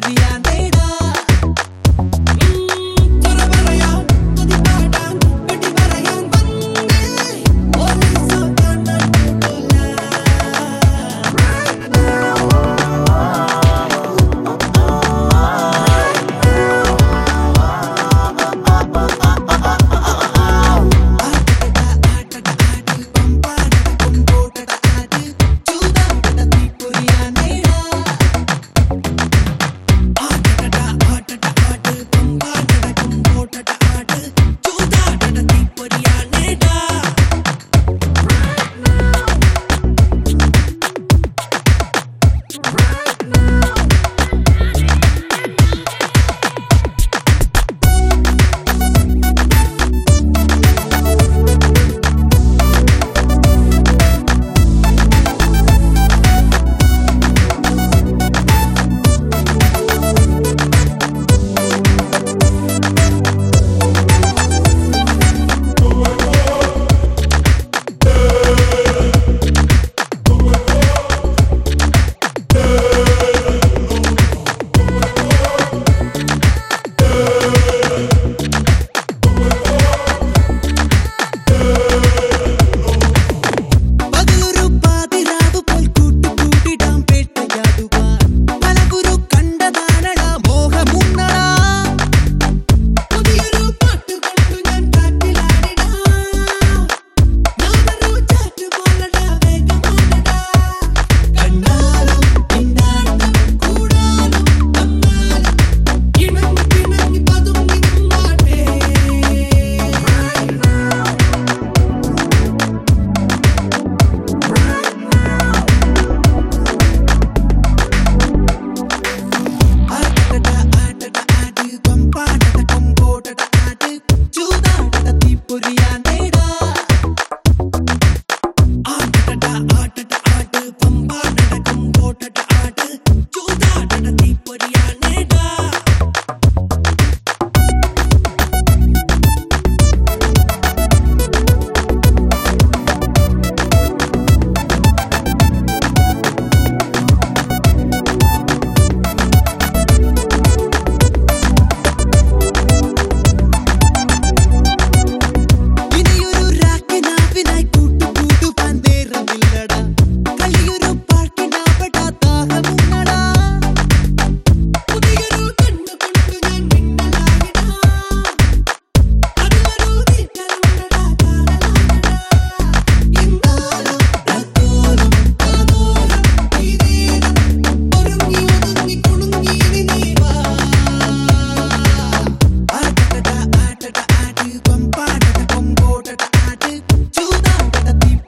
The end.